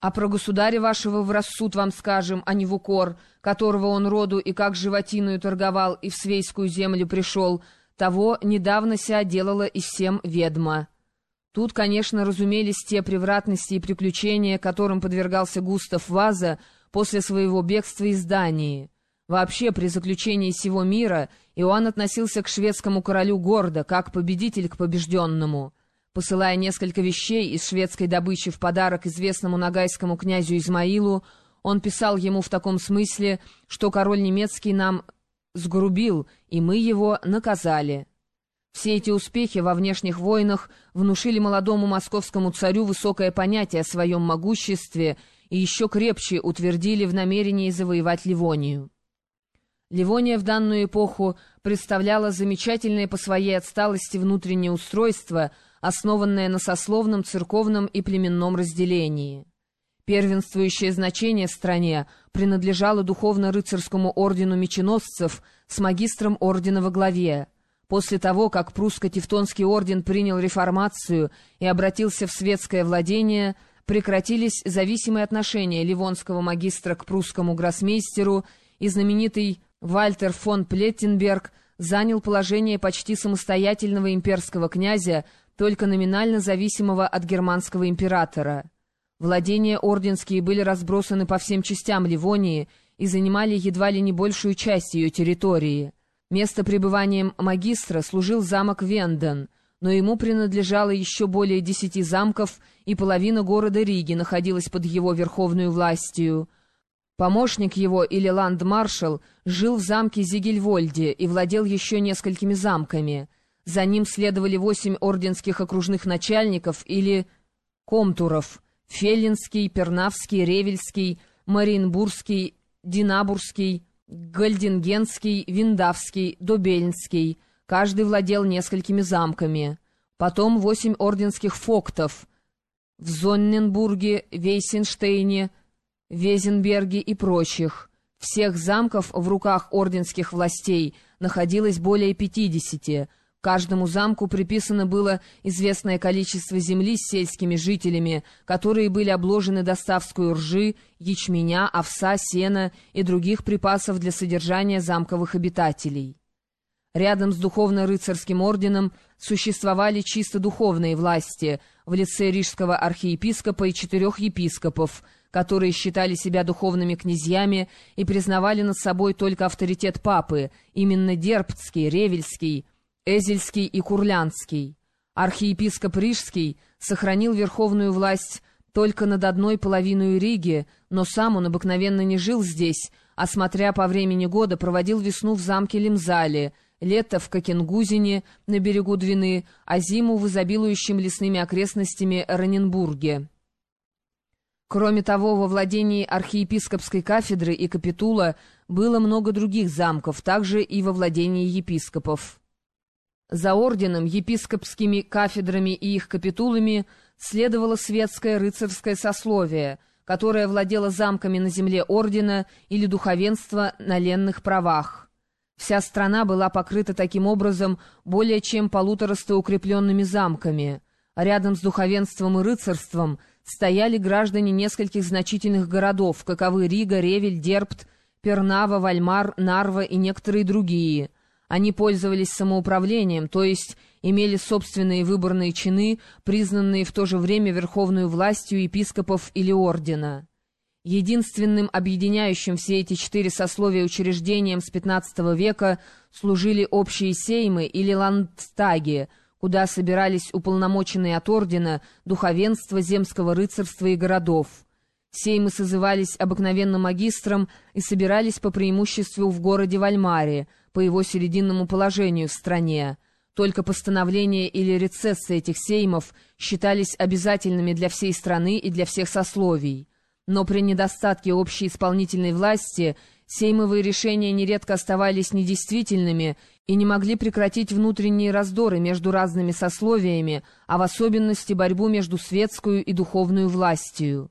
А про государя вашего в рассуд вам скажем, а не в укор, которого он роду и как животиную торговал и в свейскую землю пришел, того недавно ся делала и всем ведма. Тут, конечно, разумелись те превратности и приключения, которым подвергался Густав Ваза после своего бегства из Дании. Вообще, при заключении всего мира Иоанн относился к шведскому королю гордо, как победитель к побежденному — Посылая несколько вещей из шведской добычи в подарок известному нагайскому князю Измаилу, он писал ему в таком смысле, что король немецкий нам сгрубил, и мы его наказали. Все эти успехи во внешних войнах внушили молодому московскому царю высокое понятие о своем могуществе и еще крепче утвердили в намерении завоевать Ливонию. Ливония в данную эпоху представляла замечательное по своей отсталости внутреннее устройство – основанная на сословном, церковном и племенном разделении. Первенствующее значение стране принадлежало духовно-рыцарскому ордену меченосцев с магистром ордена во главе. После того, как прусско-тевтонский орден принял реформацию и обратился в светское владение, прекратились зависимые отношения ливонского магистра к прусскому гроссмейстеру, и знаменитый Вальтер фон Плеттенберг занял положение почти самостоятельного имперского князя только номинально зависимого от германского императора. Владения орденские были разбросаны по всем частям Ливонии и занимали едва ли не большую часть ее территории. Место пребывания магистра служил замок Венден, но ему принадлежало еще более десяти замков, и половина города Риги находилась под его верховную властью. Помощник его, или ландмаршал, жил в замке Зигельвольде и владел еще несколькими замками — за ним следовали восемь орденских окружных начальников или комтуров — Феллинский, Пернавский, Ревельский, Мариенбургский, Динабурский, Гальдингенский, Виндавский, Добельнский. Каждый владел несколькими замками. Потом восемь орденских фоктов в Зонненбурге, Вейсенштейне, Везенберге и прочих. Всех замков в руках орденских властей находилось более пятидесяти — Каждому замку приписано было известное количество земли с сельскими жителями, которые были обложены доставской ржи, ячменя, овса, сена и других припасов для содержания замковых обитателей. Рядом с духовно-рыцарским орденом существовали чисто духовные власти в лице рижского архиепископа и четырех епископов, которые считали себя духовными князьями и признавали над собой только авторитет папы, именно Дербцкий, Ревельский, Эзельский и Курлянский. Архиепископ Рижский сохранил верховную власть только над одной половиной Риги, но сам он обыкновенно не жил здесь, а, смотря по времени года, проводил весну в замке Лимзале, лето в Кокенгузине на берегу Двины, а зиму в изобилующем лесными окрестностями Раненбурге. Кроме того, во владении архиепископской кафедры и капитула было много других замков, также и во владении епископов. За орденом, епископскими кафедрами и их капитулами следовало светское рыцарское сословие, которое владело замками на земле ордена или духовенство на ленных правах. Вся страна была покрыта таким образом более чем полутораста укрепленными замками. Рядом с духовенством и рыцарством стояли граждане нескольких значительных городов, каковы Рига, Ревель, Дербт, Пернава, Вальмар, Нарва и некоторые другие – они пользовались самоуправлением, то есть имели собственные выборные чины, признанные в то же время верховную властью епископов или ордена. Единственным объединяющим все эти четыре сословия учреждением с XV века служили общие сеймы или ландстаги, куда собирались уполномоченные от ордена духовенство земского рыцарства и городов. Сеймы созывались обыкновенно магистром и собирались по преимуществу в городе Вальмаре, по его серединному положению в стране. Только постановления или рецессы этих сеймов считались обязательными для всей страны и для всех сословий. Но при недостатке общей исполнительной власти сеймовые решения нередко оставались недействительными и не могли прекратить внутренние раздоры между разными сословиями, а в особенности борьбу между светскую и духовную властью.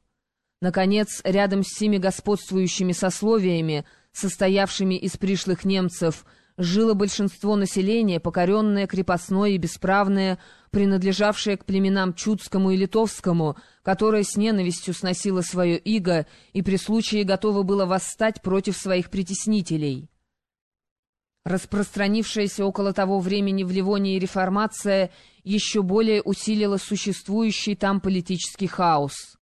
Наконец, рядом с всеми господствующими сословиями, состоявшими из пришлых немцев, жило большинство населения, покоренное, крепостное и бесправное, принадлежавшее к племенам Чудскому и Литовскому, которое с ненавистью сносило свое иго и при случае готово было восстать против своих притеснителей. Распространившаяся около того времени в Ливонии реформация еще более усилила существующий там политический хаос.